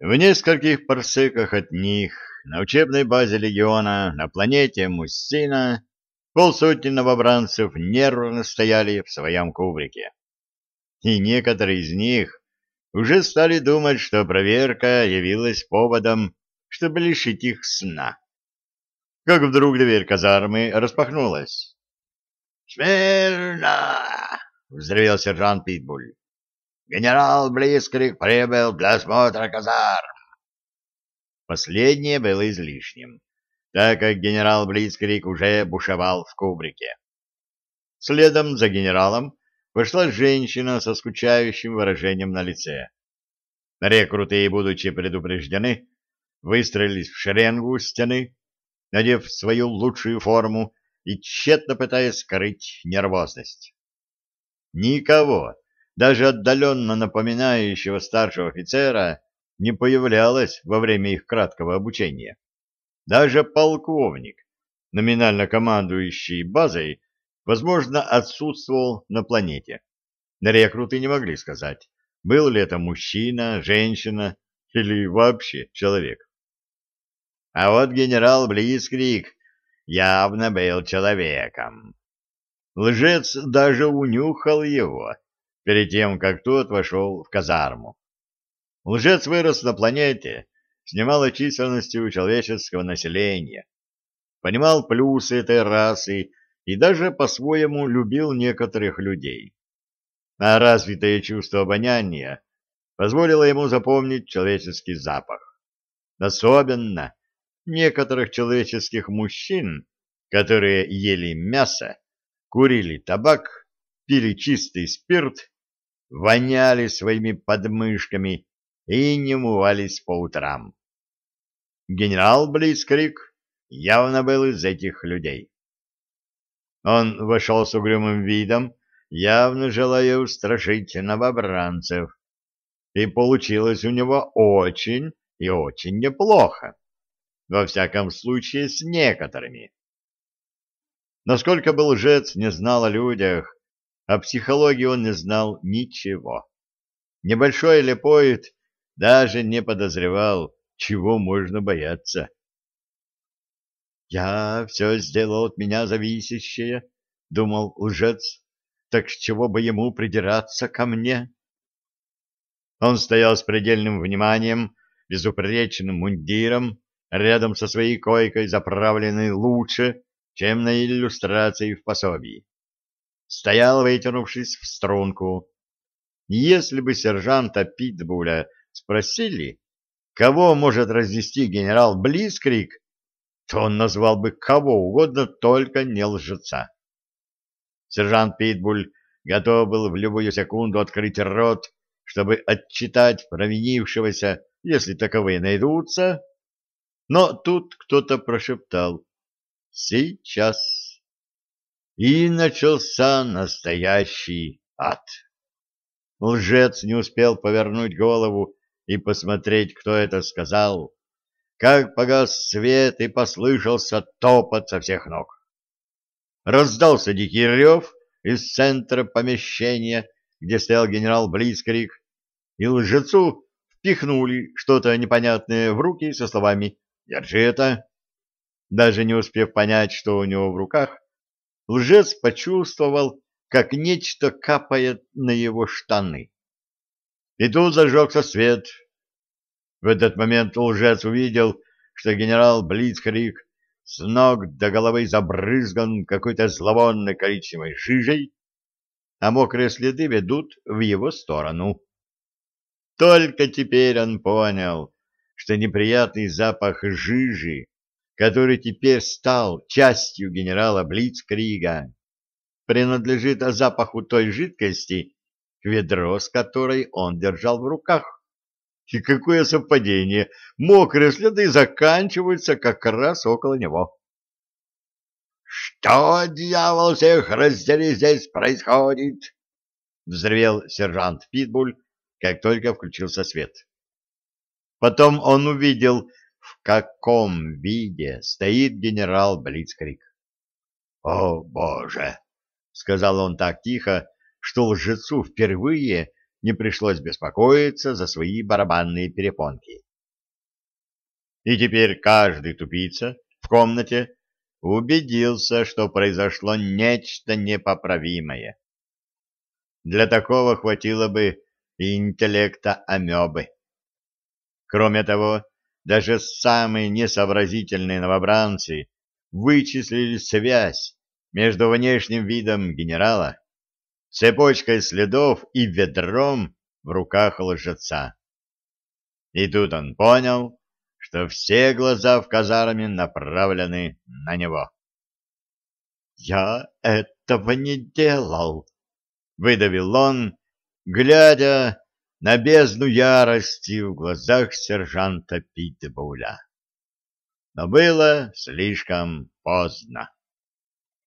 В нескольких парсеках от них, на учебной базе легиона на планете Муссина, полсотни новобранцев нервно стояли в своем кубрике. И некоторые из них уже стали думать, что проверка явилась поводом, чтобы лишить их сна. Как вдруг дверь казармы распахнулась. «Смирно!» — взревел сержант Питбуль. «Генерал Блискрик прибыл для осмотра казарм!» Последнее было излишним, так как генерал Блицкрик уже бушевал в кубрике. Следом за генералом вошла женщина со скучающим выражением на лице. Рекруты, будучи предупреждены, выстроились в шеренгу стены, надев свою лучшую форму и тщетно пытаясь скрыть нервозность. Никого, даже отдаленно напоминающего старшего офицера, не появлялось во время их краткого обучения. Даже полковник, номинально командующий базой, возможно, отсутствовал на планете. Рекруты не могли сказать, был ли это мужчина, женщина или вообще человек. А вот генерал Блицкрик явно был человеком. Лжец даже унюхал его перед тем, как тот вошел в казарму. Лжец вырос на планете с немалой численностью человеческого населения, понимал плюсы этой расы и даже по-своему любил некоторых людей. А развитое чувство обоняния позволило ему запомнить человеческий запах. Особенно некоторых человеческих мужчин, которые ели мясо, курили табак, пили чистый спирт, воняли своими подмышками и не умывались по утрам. Генерал Блицкрик явно был из этих людей. Он вошел с угрюмым видом, явно желая устрашить новобранцев, и получилось у него очень и очень неплохо во всяком случае с некоторыми. Насколько был лжец не знал о людях, о психологии он не знал ничего. Небольшой лепоид даже не подозревал, чего можно бояться. «Я все сделал от меня зависящее», — думал лжец, — «так с чего бы ему придираться ко мне?» Он стоял с предельным вниманием, безупречным мундиром, рядом со своей койкой, заправленной лучше, чем на иллюстрации в пособии. Стоял, вытянувшись в струнку. Если бы сержанта Питбуля спросили, кого может разнести генерал Блицкрик, то он назвал бы кого угодно, только не лжеца. Сержант Питбуль готов был в любую секунду открыть рот, чтобы отчитать провинившегося, если таковые найдутся, но тут кто-то прошептал «Сейчас». И начался настоящий ад. Лжец не успел повернуть голову и посмотреть, кто это сказал, как погас свет и послышался топот со всех ног. Раздался дикий рев из центра помещения, где стоял генерал Блицкрик, и лжецу впихнули что-то непонятное в руки со словами Держи это. Даже не успев понять, что у него в руках, лжец почувствовал, как нечто капает на его штаны. И тут зажегся свет. В этот момент лжец увидел, что генерал Блицкрик с ног до головы забрызган какой-то зловонной коричневой жижей, а мокрые следы ведут в его сторону. Только теперь он понял, что неприятный запах жижи, который теперь стал частью генерала Блицкрига, принадлежит запаху той жидкости, ведро с которой он держал в руках. И какое совпадение! Мокрые следы заканчиваются как раз около него. «Что, дьявол, всех раздели здесь происходит?» — взревел сержант Питбуль, как только включился свет. Потом он увидел, каком виде стоит генерал Блицкрик. «О, Боже!» — сказал он так тихо, что лжецу впервые не пришлось беспокоиться за свои барабанные перепонки. И теперь каждый тупица в комнате убедился, что произошло нечто непоправимое. Для такого хватило бы интеллекта амебы. Кроме того, даже самые несообразительные новобранцы вычислили связь между внешним видом генерала, цепочкой следов и ведром в руках лжеца. И тут он понял, что все глаза в казарме направлены на него. «Я этого не делал!» — выдавил он, глядя на бездну ярости в глазах сержанта Питбуля. Но было слишком поздно.